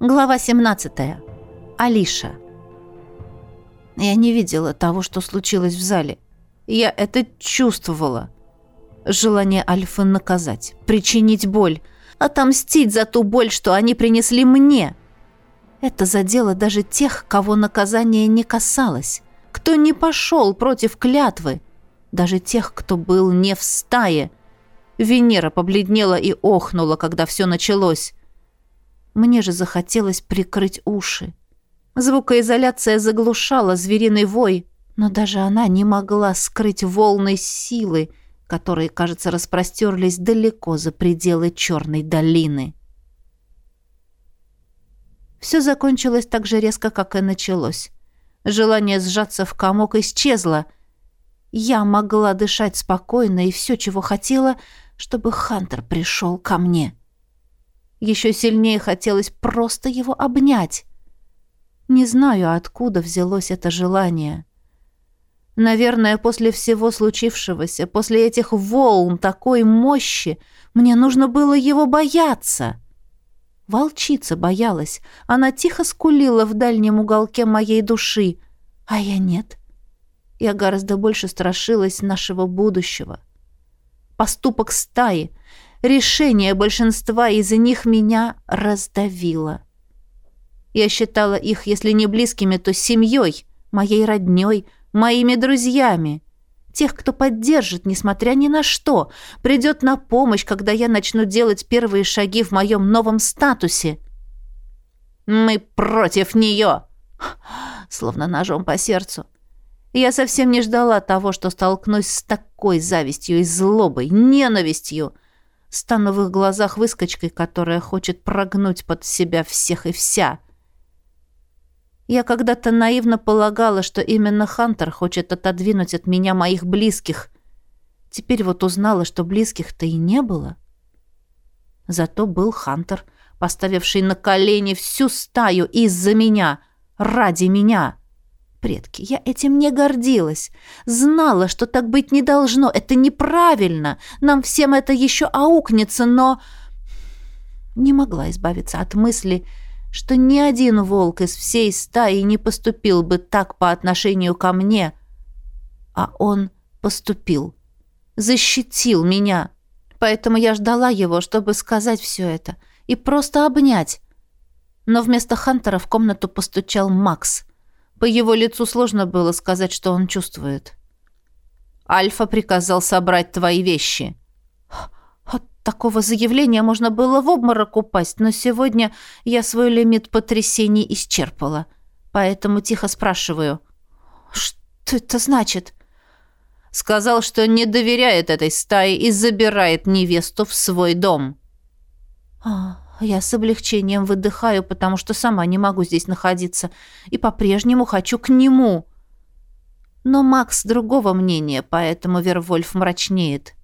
Глава 17. Алиша. Я не видела того, что случилось в зале. Я это чувствовала. Желание Альфы наказать, причинить боль, отомстить за ту боль, что они принесли мне. Это задело даже тех, кого наказание не касалось, кто не пошел против клятвы, даже тех, кто был не в стае. Венера побледнела и охнула, когда все началось. Мне же захотелось прикрыть уши. Звукоизоляция заглушала звериный вой, но даже она не могла скрыть волны силы, которые, кажется, распростерлись далеко за пределы черной долины. Все закончилось так же резко, как и началось. Желание сжаться в комок исчезло. Я могла дышать спокойно, и все, чего хотела, чтобы Хантер пришел ко мне. — еще сильнее хотелось просто его обнять. Не знаю, откуда взялось это желание. Наверное, после всего случившегося, после этих волн такой мощи, мне нужно было его бояться. Волчица боялась. Она тихо скулила в дальнем уголке моей души. А я нет. Я гораздо больше страшилась нашего будущего. Поступок стаи, Решение большинства из них меня раздавило. Я считала их, если не близкими, то семьей, моей родней, моими друзьями. Тех, кто поддержит, несмотря ни на что, придет на помощь, когда я начну делать первые шаги в моем новом статусе. «Мы против нее!» Словно ножом по сердцу. Я совсем не ждала того, что столкнусь с такой завистью и злобой, ненавистью — Стану в их глазах выскочкой, которая хочет прогнуть под себя всех и вся. Я когда-то наивно полагала, что именно Хантер хочет отодвинуть от меня моих близких. Теперь вот узнала, что близких-то и не было. Зато был Хантер, поставивший на колени всю стаю из-за меня, ради меня. Предки, я этим не гордилась. Знала, что так быть не должно. Это неправильно. Нам всем это еще аукнется, но... Не могла избавиться от мысли, что ни один волк из всей стаи не поступил бы так по отношению ко мне. А он поступил. Защитил меня. Поэтому я ждала его, чтобы сказать все это. И просто обнять. Но вместо Хантера в комнату постучал Макс — по его лицу сложно было сказать, что он чувствует. «Альфа приказал собрать твои вещи». От такого заявления можно было в обморок упасть, но сегодня я свой лимит потрясений исчерпала. Поэтому тихо спрашиваю. «Что это значит?» Сказал, что не доверяет этой стае и забирает невесту в свой дом. «А, я с облегчением выдыхаю, потому что сама не могу здесь находиться и по-прежнему хочу к нему. Но Макс другого мнения, поэтому Вервольф мрачнеет.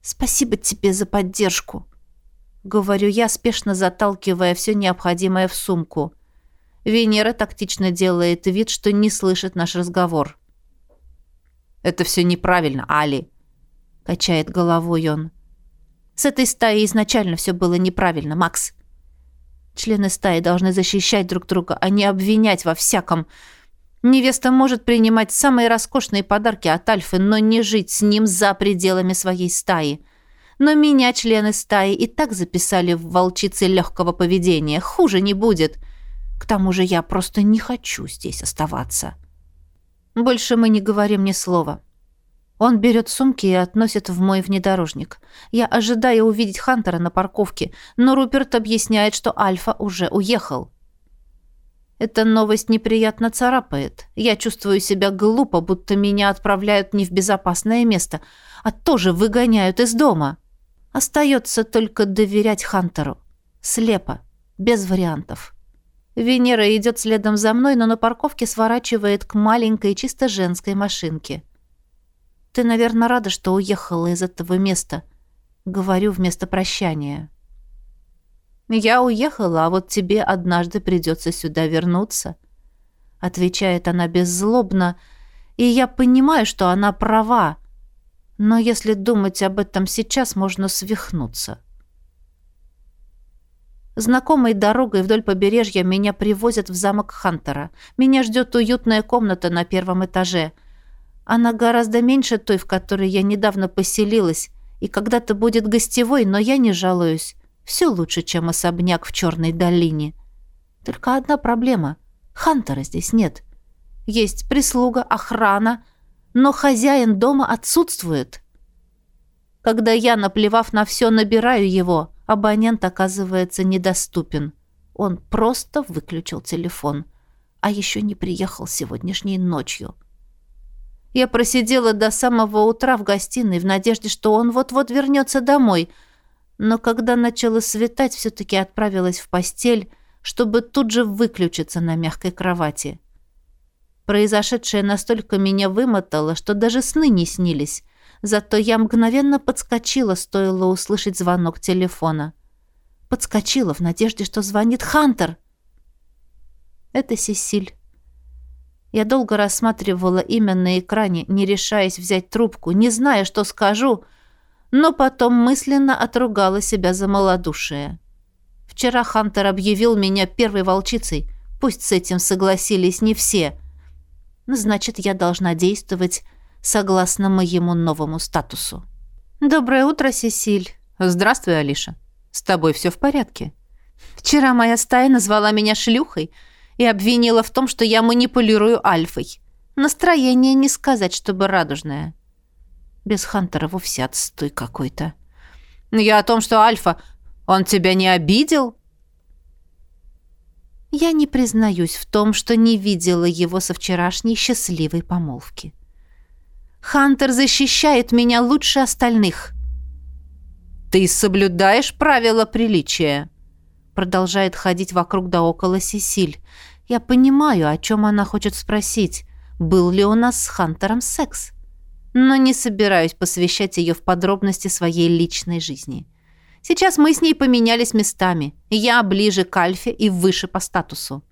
«Спасибо тебе за поддержку», — говорю я, спешно заталкивая все необходимое в сумку. Венера тактично делает вид, что не слышит наш разговор. «Это все неправильно, Али», — качает головой он. С этой стаей изначально все было неправильно, Макс. Члены стаи должны защищать друг друга, а не обвинять во всяком. Невеста может принимать самые роскошные подарки от Альфы, но не жить с ним за пределами своей стаи. Но меня члены стаи и так записали в волчице легкого поведения. Хуже не будет. К тому же я просто не хочу здесь оставаться. Больше мы не говорим ни слова. Он берет сумки и относит в мой внедорожник. Я ожидаю увидеть Хантера на парковке, но Руперт объясняет, что Альфа уже уехал. Эта новость неприятно царапает. Я чувствую себя глупо, будто меня отправляют не в безопасное место, а тоже выгоняют из дома. Остается только доверять Хантеру. Слепо, без вариантов. Венера идет следом за мной, но на парковке сворачивает к маленькой чисто женской машинке. Ты, наверное, рада, что уехала из этого места. Говорю вместо прощания. Я уехала, а вот тебе однажды придется сюда вернуться. Отвечает она беззлобно, и я понимаю, что она права. Но если думать об этом сейчас, можно свихнуться. Знакомой дорогой вдоль побережья меня привозят в замок Хантера. Меня ждет уютная комната на первом этаже. Она гораздо меньше той, в которой я недавно поселилась, и когда-то будет гостевой, но я не жалуюсь. Все лучше, чем особняк в Черной долине. Только одна проблема. Хантера здесь нет. Есть прислуга, охрана, но хозяин дома отсутствует. Когда я, наплевав на все, набираю его, абонент оказывается недоступен. Он просто выключил телефон, а еще не приехал сегодняшней ночью. Я просидела до самого утра в гостиной в надежде, что он вот-вот вернется домой, но когда начало светать, все-таки отправилась в постель, чтобы тут же выключиться на мягкой кровати. Произошедшее настолько меня вымотало, что даже сны не снились, Зато я мгновенно подскочила, стоило услышать звонок телефона. Подскочила в надежде, что звонит Хантер. Это Сесиль. Я долго рассматривала имя на экране, не решаясь взять трубку, не зная, что скажу, но потом мысленно отругала себя за малодушие. Вчера Хантер объявил меня первой волчицей. Пусть с этим согласились не все. Значит, я должна действовать согласно моему новому статусу. «Доброе утро, Сесиль». «Здравствуй, Алиша. С тобой все в порядке?» «Вчера моя стая назвала меня шлюхой и обвинила в том, что я манипулирую альфой. Настроение не сказать, чтобы радужное. Без Хантера вовсе отстой какой-то». «Я о том, что Альфа... Он тебя не обидел?» Я не признаюсь в том, что не видела его со вчерашней счастливой помолвки. Хантер защищает меня лучше остальных. Ты соблюдаешь правила приличия, продолжает ходить вокруг да около Сесиль. Я понимаю, о чем она хочет спросить. Был ли у нас с Хантером секс? Но не собираюсь посвящать ее в подробности своей личной жизни. Сейчас мы с ней поменялись местами. Я ближе к Альфе и выше по статусу.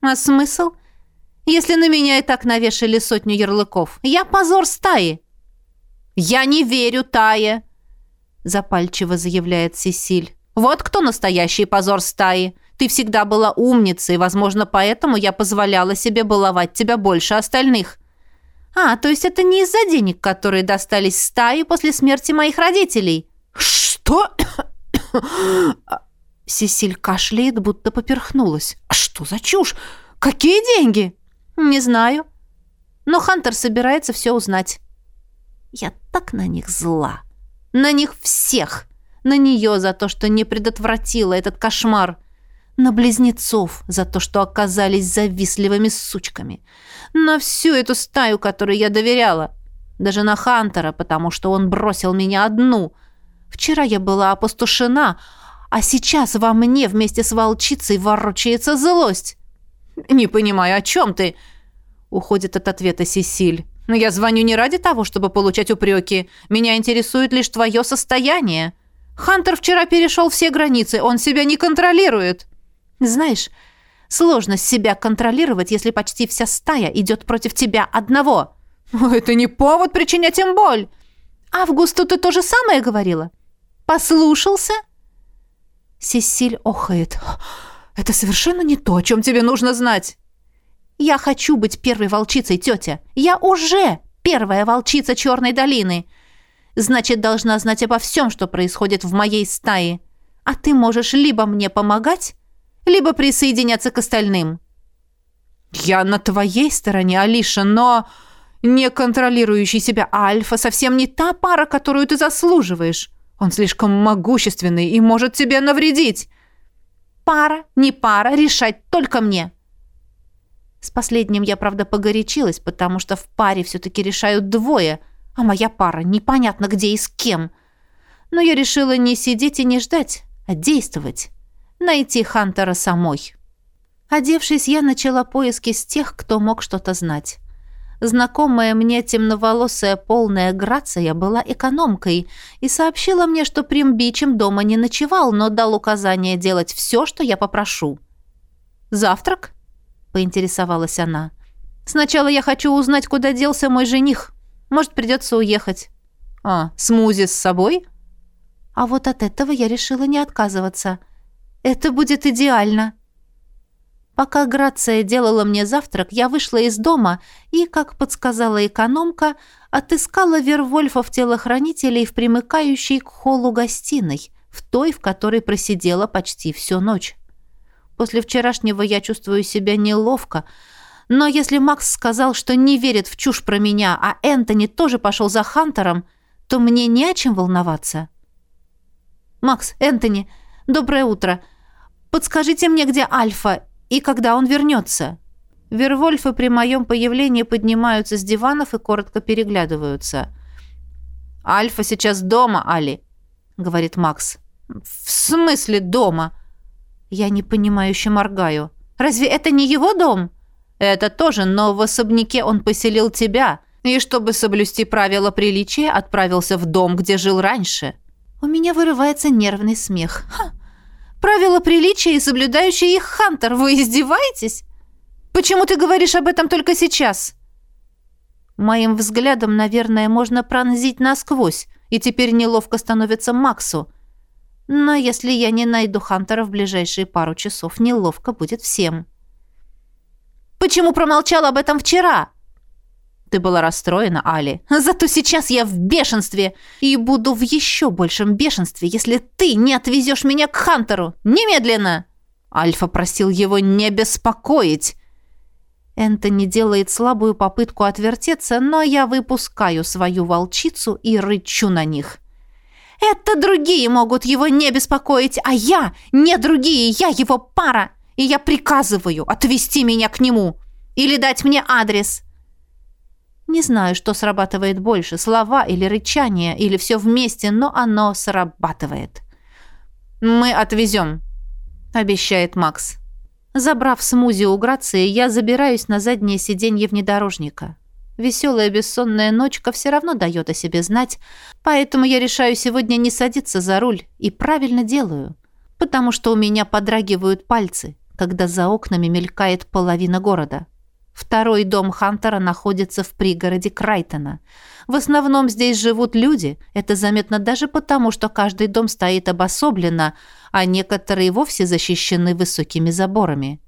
А смысл? если на меня и так навешали сотню ярлыков? Я позор стаи!» «Я не верю Тае!» запальчиво заявляет Сесиль. «Вот кто настоящий позор стаи! Ты всегда была умницей, возможно, поэтому я позволяла себе баловать тебя больше остальных». «А, то есть это не из-за денег, которые достались стае после смерти моих родителей?» «Что?» Сесиль кашляет, будто поперхнулась. «А что за чушь? Какие деньги?» «Не знаю. Но Хантер собирается все узнать». Я так на них зла. На них всех. На нее за то, что не предотвратила этот кошмар. На близнецов за то, что оказались завистливыми сучками. На всю эту стаю, которой я доверяла. Даже на Хантера, потому что он бросил меня одну. Вчера я была опустошена, а сейчас во мне вместе с волчицей ворочается злость. «Не понимаю, о чем ты?» Уходит от ответа Сесиль. «Но я звоню не ради того, чтобы получать упреки. Меня интересует лишь твое состояние. Хантер вчера перешел все границы, он себя не контролирует». «Знаешь, сложно себя контролировать, если почти вся стая идет против тебя одного». «Это не повод причинять им боль». «Августу ты то же самое говорила?» «Послушался?» Сесиль охает. Это совершенно не то, о чем тебе нужно знать. Я хочу быть первой волчицей, тетя. Я уже первая волчица Черной долины. Значит, должна знать обо всем, что происходит в моей стае. А ты можешь либо мне помогать, либо присоединяться к остальным. Я на твоей стороне, Алиша, но не контролирующий себя Альфа совсем не та пара, которую ты заслуживаешь. Он слишком могущественный и может тебе навредить. Пара, не пара, решать только мне. С последним я, правда, погорячилась, потому что в паре все-таки решают двое, а моя пара непонятно где и с кем. Но я решила не сидеть и не ждать, а действовать. Найти Хантера самой. Одевшись, я начала поиски с тех, кто мог что-то знать. Знакомая мне темноволосая полная Грация была экономкой и сообщила мне, что Примбичем дома не ночевал, но дал указание делать все, что я попрошу. «Завтрак?» — поинтересовалась она. «Сначала я хочу узнать, куда делся мой жених. Может, придется уехать». «А, смузи с собой?» А вот от этого я решила не отказываться. Это будет идеально. Пока Грация делала мне завтрак, я вышла из дома и, как подсказала экономка, отыскала Вервольфов-телохранителей в примыкающей к холлу гостиной, в той, в которой просидела почти всю ночь. После вчерашнего я чувствую себя неловко, но если Макс сказал, что не верит в чушь про меня, а Энтони тоже пошел за Хантером, то мне не о чем волноваться. «Макс, Энтони, доброе утро. Подскажите мне, где Альфа и когда он вернется?» Вервольфы при моем появлении поднимаются с диванов и коротко переглядываются. «Альфа сейчас дома, Али», — говорит Макс. «В смысле дома?» Я непонимающе моргаю. «Разве это не его дом?» «Это тоже, но в особняке он поселил тебя, и, чтобы соблюсти правила приличия, отправился в дом, где жил раньше». У меня вырывается нервный смех. «Ха! Правила приличия и соблюдающий их Хантер, вы издеваетесь? Почему ты говоришь об этом только сейчас?» Моим взглядом, наверное, можно пронзить насквозь, и теперь неловко становится Максу. Но если я не найду Хантера в ближайшие пару часов, неловко будет всем. «Почему промолчал об этом вчера?» Ты была расстроена, Али. Зато сейчас я в бешенстве. И буду в еще большем бешенстве, если ты не отвезешь меня к Хантеру. Немедленно!» Альфа просил его не беспокоить. Энтони делает слабую попытку отвертеться, но я выпускаю свою волчицу и рычу на них. «Это другие могут его не беспокоить, а я не другие, я его пара, и я приказываю отвезти меня к нему или дать мне адрес». Не знаю, что срабатывает больше, слова или рычание, или все вместе, но оно срабатывает. «Мы отвезем», — обещает Макс. Забрав смузи у Грации, я забираюсь на заднее сиденье внедорожника. Веселая бессонная ночка все равно дает о себе знать, поэтому я решаю сегодня не садиться за руль и правильно делаю, потому что у меня подрагивают пальцы, когда за окнами мелькает половина города. Второй дом Хантера находится в пригороде Крайтона. В основном здесь живут люди. Это заметно даже потому, что каждый дом стоит обособленно, а некоторые вовсе защищены высокими заборами.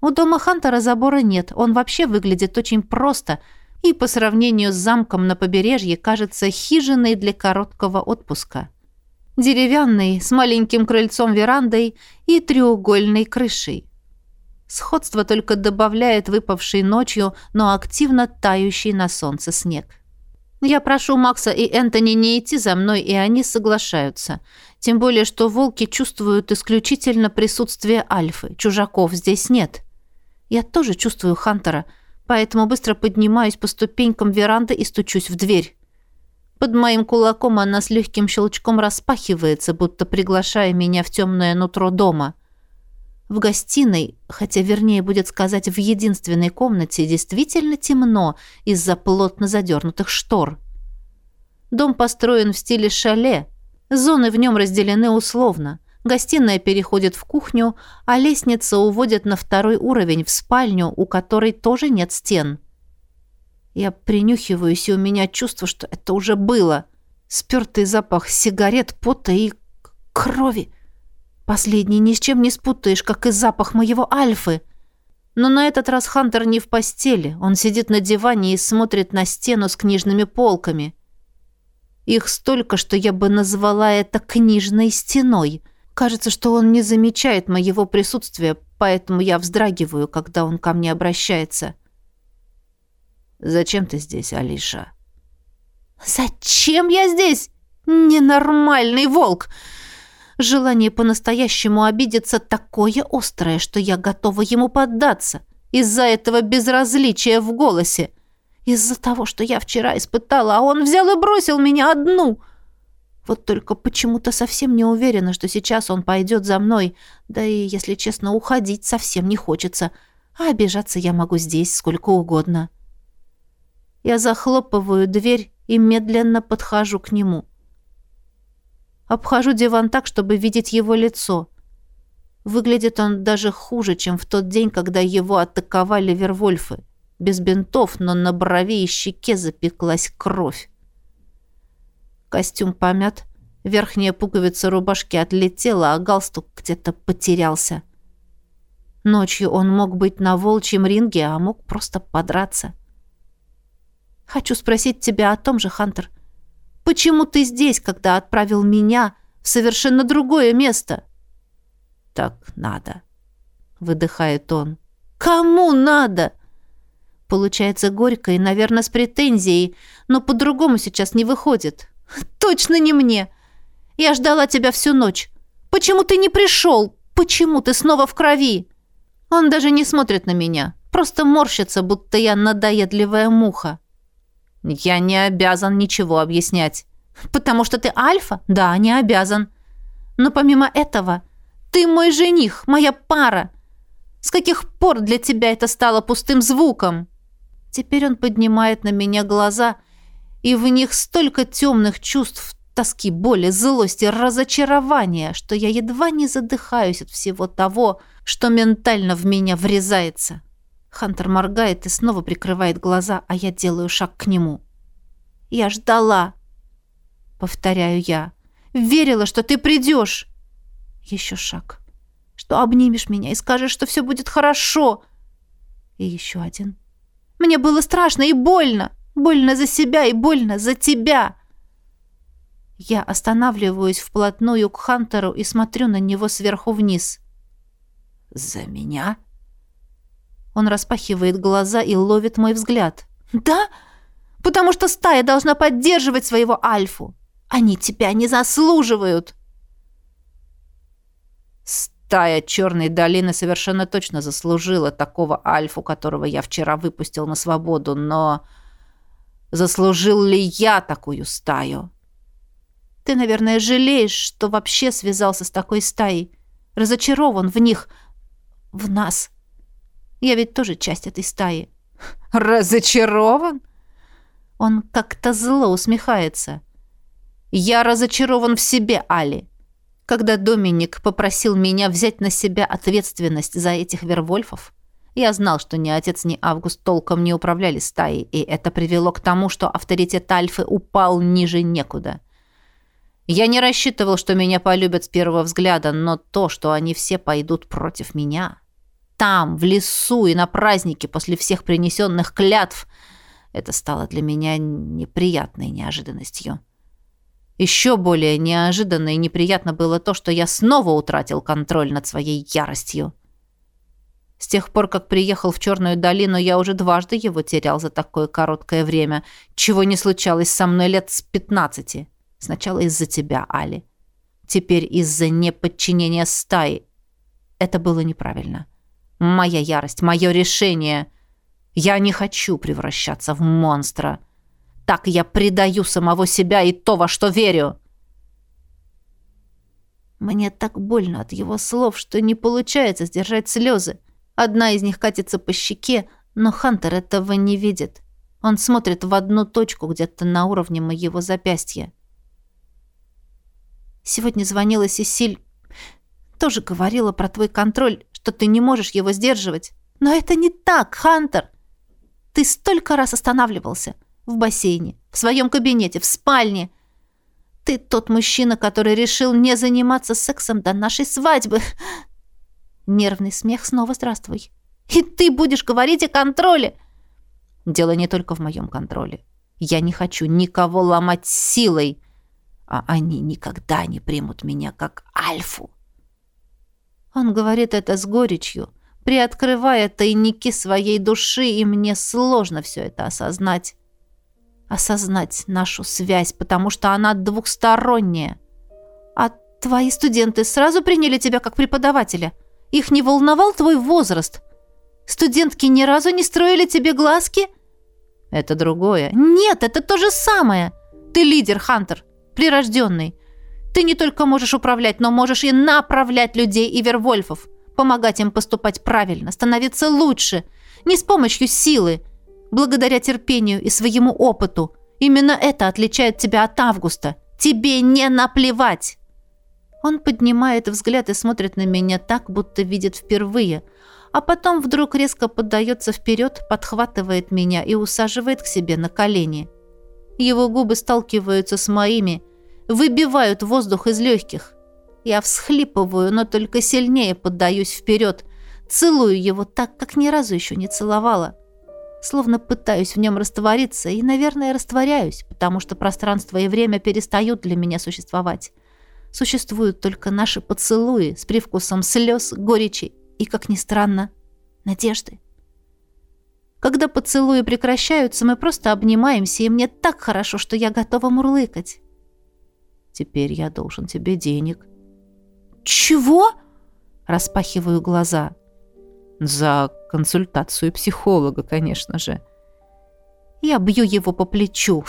У дома Хантера забора нет. Он вообще выглядит очень просто и по сравнению с замком на побережье кажется хижиной для короткого отпуска. Деревянный, с маленьким крыльцом-верандой и треугольной крышей. Сходство только добавляет выпавший ночью, но активно тающий на солнце снег. Я прошу Макса и Энтони не идти за мной, и они соглашаются. Тем более, что волки чувствуют исключительно присутствие Альфы. Чужаков здесь нет. Я тоже чувствую Хантера, поэтому быстро поднимаюсь по ступенькам веранды и стучусь в дверь. Под моим кулаком она с легким щелчком распахивается, будто приглашая меня в темное нутро дома. В гостиной, хотя вернее будет сказать в единственной комнате, действительно темно из-за плотно задернутых штор. Дом построен в стиле шале. Зоны в нем разделены условно. Гостиная переходит в кухню, а лестница уводит на второй уровень, в спальню, у которой тоже нет стен. Я принюхиваюсь, и у меня чувство, что это уже было. Спертый запах сигарет, пота и крови. Последний ни с чем не спутаешь, как и запах моего Альфы. Но на этот раз Хантер не в постели. Он сидит на диване и смотрит на стену с книжными полками. Их столько, что я бы назвала это книжной стеной. Кажется, что он не замечает моего присутствия, поэтому я вздрагиваю, когда он ко мне обращается. «Зачем ты здесь, Алиша?» «Зачем я здесь? Ненормальный волк!» Желание по-настоящему обидеться такое острое, что я готова ему поддаться. Из-за этого безразличия в голосе. Из-за того, что я вчера испытала, а он взял и бросил меня одну. Вот только почему-то совсем не уверена, что сейчас он пойдет за мной. Да и, если честно, уходить совсем не хочется. А обижаться я могу здесь сколько угодно. Я захлопываю дверь и медленно подхожу к нему. Обхожу диван так, чтобы видеть его лицо. Выглядит он даже хуже, чем в тот день, когда его атаковали Вервольфы. Без бинтов, но на брови и щеке запеклась кровь. Костюм помят, Верхняя пуговица рубашки отлетела, а галстук где-то потерялся. Ночью он мог быть на волчьем ринге, а мог просто подраться. Хочу спросить тебя о том же, Хантер. Почему ты здесь, когда отправил меня в совершенно другое место? Так надо, выдыхает он. Кому надо? Получается горько и, наверное, с претензией, но по-другому сейчас не выходит. Точно не мне. Я ждала тебя всю ночь. Почему ты не пришел? Почему ты снова в крови? Он даже не смотрит на меня, просто морщится, будто я надоедливая муха. Я не обязан ничего объяснять. Потому что ты альфа? Да, не обязан. Но помимо этого, ты мой жених, моя пара. С каких пор для тебя это стало пустым звуком? Теперь он поднимает на меня глаза, и в них столько темных чувств, тоски, боли, злости, разочарования, что я едва не задыхаюсь от всего того, что ментально в меня врезается. Хантер моргает и снова прикрывает глаза, а я делаю шаг к нему. «Я ждала», — повторяю я. «Верила, что ты придешь». Еще шаг. «Что обнимешь меня и скажешь, что все будет хорошо». И еще один. «Мне было страшно и больно. Больно за себя и больно за тебя». Я останавливаюсь вплотную к Хантеру и смотрю на него сверху вниз. «За меня?» Он распахивает глаза и ловит мой взгляд. «Да? Потому что стая должна поддерживать своего Альфу. Они тебя не заслуживают!» Стая Черной долины совершенно точно заслужила такого Альфу, которого я вчера выпустил на свободу, но... Заслужил ли я такую стаю? Ты, наверное, жалеешь, что вообще связался с такой стаей. Разочарован в них, в нас. Я ведь тоже часть этой стаи. Разочарован? Он как-то зло усмехается. Я разочарован в себе, Али. Когда Доминик попросил меня взять на себя ответственность за этих вервольфов, я знал, что ни отец, ни Август толком не управляли стаей, и это привело к тому, что авторитет Альфы упал ниже некуда. Я не рассчитывал, что меня полюбят с первого взгляда, но то, что они все пойдут против меня, там, в лесу и на празднике после всех принесенных клятв, это стало для меня неприятной неожиданностью. Еще более неожиданно и неприятно было то, что я снова утратил контроль над своей яростью. С тех пор, как приехал в Черную долину, я уже дважды его терял за такое короткое время, чего не случалось со мной лет с пятнадцати. Сначала из-за тебя, Али. Теперь из-за неподчинения стаи. Это было неправильно. Моя ярость, мое решение. Я не хочу превращаться в монстра. Так я предаю самого себя и то, во что верю. Мне так больно от его слов, что не получается сдержать слезы. Одна из них катится по щеке, но Хантер этого не видит. Он смотрит в одну точку где-то на уровне моего запястья. Сегодня звонила Сесиль. Тоже говорила про твой контроль, что ты не можешь его сдерживать. Но это не так, Хантер. Ты столько раз останавливался. В бассейне, в своем кабинете, в спальне. Ты тот мужчина, который решил не заниматься сексом до нашей свадьбы. Нервный смех снова здравствуй. И ты будешь говорить о контроле. Дело не только в моем контроле. Я не хочу никого ломать силой а они никогда не примут меня как альфу. Он говорит это с горечью, приоткрывая тайники своей души, и мне сложно все это осознать. Осознать нашу связь, потому что она двухсторонняя. А твои студенты сразу приняли тебя как преподавателя? Их не волновал твой возраст? Студентки ни разу не строили тебе глазки? Это другое. Нет, это то же самое. Ты лидер, Хантер прирожденный. Ты не только можешь управлять, но можешь и направлять людей и вервольфов, помогать им поступать правильно, становиться лучше, не с помощью силы, благодаря терпению и своему опыту. Именно это отличает тебя от Августа. Тебе не наплевать. Он поднимает взгляд и смотрит на меня так, будто видит впервые, а потом вдруг резко поддается вперед, подхватывает меня и усаживает к себе на колени. Его губы сталкиваются с моими, выбивают воздух из легких. Я всхлипываю, но только сильнее поддаюсь вперед, целую его так, как ни разу еще не целовала. Словно пытаюсь в нем раствориться, и, наверное, растворяюсь, потому что пространство и время перестают для меня существовать. Существуют только наши поцелуи с привкусом слез, горечи и, как ни странно, надежды. Когда поцелуи прекращаются, мы просто обнимаемся, и мне так хорошо, что я готова мурлыкать. Теперь я должен тебе денег. Чего? Распахиваю глаза. За консультацию психолога, конечно же. Я бью его по плечу.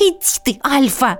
«Иди ты, Альфа!»